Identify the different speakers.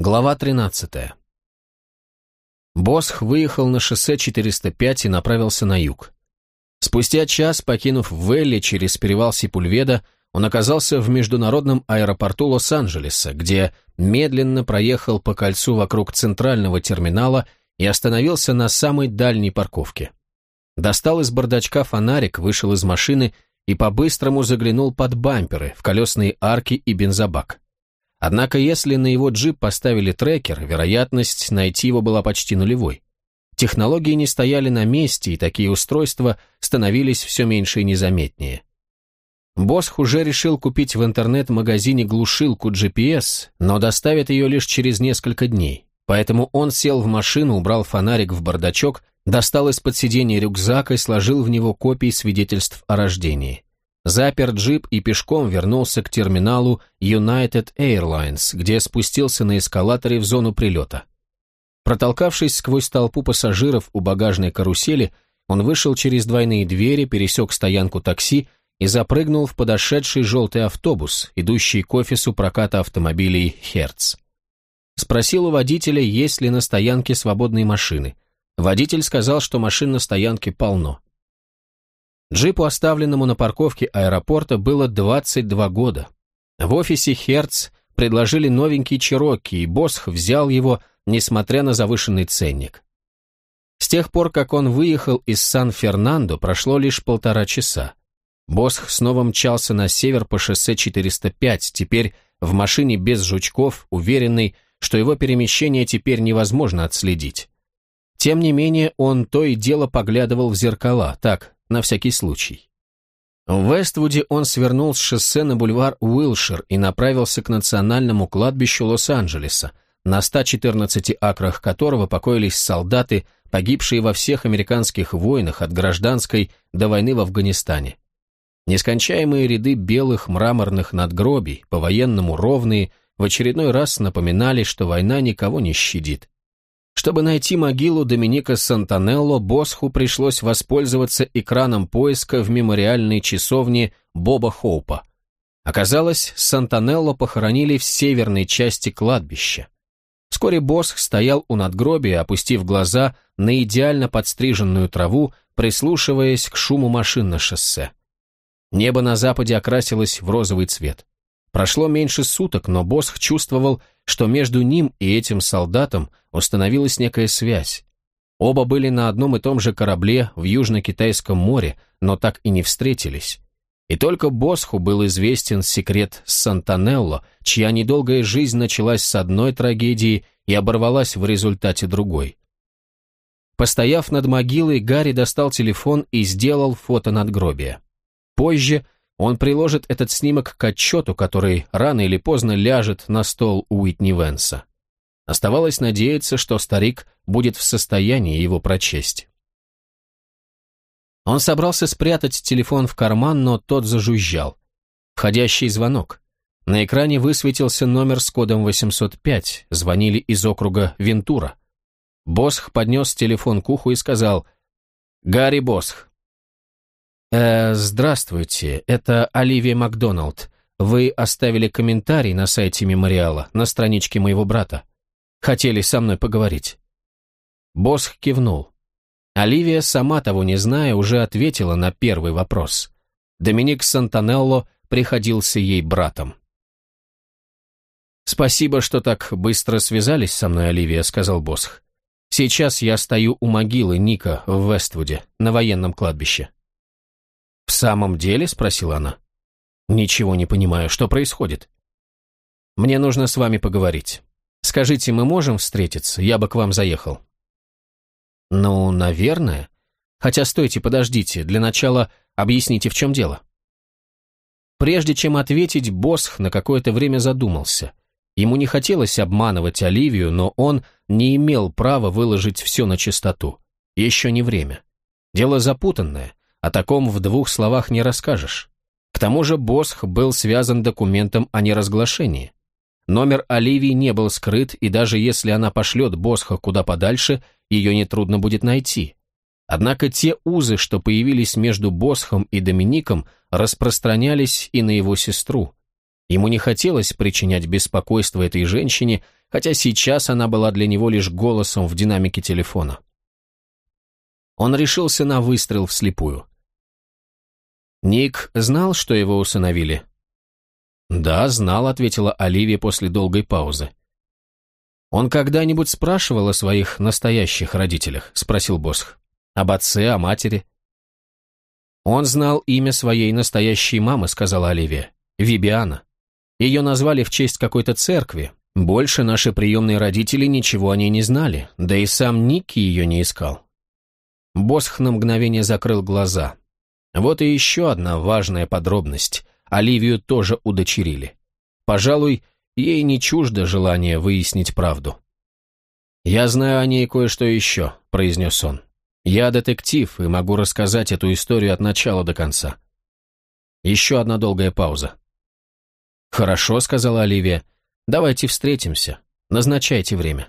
Speaker 1: Глава 13. Босх выехал на шоссе 405 и направился на юг. Спустя час, покинув Велли через перевал Сипульведа, он оказался в международном аэропорту Лос-Анджелеса, где медленно проехал по кольцу вокруг центрального терминала и остановился на самой дальней парковке. Достал из бардачка фонарик, вышел из машины и по-быстрому заглянул под бамперы, в колесные арки и бензобак. Однако если на его джип поставили трекер, вероятность найти его была почти нулевой. Технологии не стояли на месте, и такие устройства становились все меньше и незаметнее. Босх уже решил купить в интернет-магазине глушилку GPS, но доставит ее лишь через несколько дней. Поэтому он сел в машину, убрал фонарик в бардачок, достал из-под сиденья рюкзак и сложил в него копии свидетельств о рождении запер джип и пешком вернулся к терминалу United Airlines, где спустился на эскалаторе в зону прилета. Протолкавшись сквозь толпу пассажиров у багажной карусели, он вышел через двойные двери, пересек стоянку такси и запрыгнул в подошедший желтый автобус, идущий к офису проката автомобилей «Херц». Спросил у водителя, есть ли на стоянке свободные машины. Водитель сказал, что машин на стоянке полно. Джипу, оставленному на парковке аэропорта, было 22 года. В офисе Херц предложили новенький Чироки, и Босх взял его, несмотря на завышенный ценник. С тех пор, как он выехал из Сан-Фернандо, прошло лишь полтора часа. Босх снова мчался на север по шоссе 405, теперь в машине без жучков, уверенный, что его перемещение теперь невозможно отследить. Тем не менее, он то и дело поглядывал в зеркала, так, на всякий случай. В Вествуде он свернул с шоссе на бульвар Уилшир и направился к национальному кладбищу Лос-Анджелеса, на 114 акрах которого покоились солдаты, погибшие во всех американских войнах от гражданской до войны в Афганистане. Нескончаемые ряды белых мраморных надгробий, по-военному ровные, в очередной раз напоминали, что война никого не щадит. Чтобы найти могилу Доминика Сантанелло, Босху пришлось воспользоваться экраном поиска в мемориальной часовне Боба Хоупа. Оказалось, Сантанелло похоронили в северной части кладбища. Вскоре Босх стоял у надгробия, опустив глаза на идеально подстриженную траву, прислушиваясь к шуму машин на шоссе. Небо на западе окрасилось в розовый цвет. Прошло меньше суток, но Босх чувствовал, что между ним и этим солдатом установилась некая связь. Оба были на одном и том же корабле в Южно-Китайском море, но так и не встретились. И только Босху был известен секрет Сантанелло, чья недолгая жизнь началась с одной трагедии и оборвалась в результате другой. Постояв над могилой, Гарри достал телефон и сделал фото надгробия. Позже он приложит этот снимок к отчету, который рано или поздно ляжет на стол Уитни Венса. Оставалось надеяться, что старик будет в состоянии его прочесть. Он собрался спрятать телефон в карман, но тот зажужжал. Входящий звонок. На экране высветился номер с кодом 805, звонили из округа Вентура. Босх поднес телефон к уху и сказал «Гарри Босх, Э, здравствуйте, это Оливия Макдоналд. Вы оставили комментарий на сайте мемориала, на страничке моего брата. Хотели со мной поговорить. Босх кивнул. Оливия, сама того не зная, уже ответила на первый вопрос. Доминик Сантанелло приходился ей братом. «Спасибо, что так быстро связались со мной, Оливия», — сказал Босх. «Сейчас я стою у могилы Ника в Вествуде, на военном кладбище». «В самом деле?» — спросила она. «Ничего не понимаю, что происходит?» «Мне нужно с вами поговорить. Скажите, мы можем встретиться? Я бы к вам заехал». «Ну, наверное. Хотя стойте, подождите. Для начала объясните, в чем дело». Прежде чем ответить, Босх на какое-то время задумался. Ему не хотелось обманывать Оливию, но он не имел права выложить все на чистоту. Еще не время. Дело запутанное, о таком в двух словах не расскажешь. К тому же Босх был связан документом о неразглашении. Номер Оливии не был скрыт, и даже если она пошлет Босха куда подальше, ее нетрудно будет найти. Однако те узы, что появились между Босхом и Домиником, распространялись и на его сестру. Ему не хотелось причинять беспокойство этой женщине, хотя сейчас она была для него лишь голосом в динамике телефона. Он решился на выстрел вслепую. «Ник знал, что его усыновили?» «Да, знал», — ответила Оливия после долгой паузы. «Он когда-нибудь спрашивал о своих настоящих родителях?» — спросил Босх. «Об отце, о матери?» «Он знал имя своей настоящей мамы», — сказала Оливия. «Вибиана. Ее назвали в честь какой-то церкви. Больше наши приемные родители ничего о ней не знали, да и сам Ники ее не искал». Босх на мгновение закрыл глаза. Вот и еще одна важная подробность. Оливию тоже удочерили. Пожалуй, ей не чуждо желание выяснить правду. «Я знаю о ней кое-что еще», — произнес он. «Я детектив и могу рассказать эту историю от начала до конца». Еще одна долгая пауза. «Хорошо», — сказала Оливия. «Давайте встретимся. Назначайте время».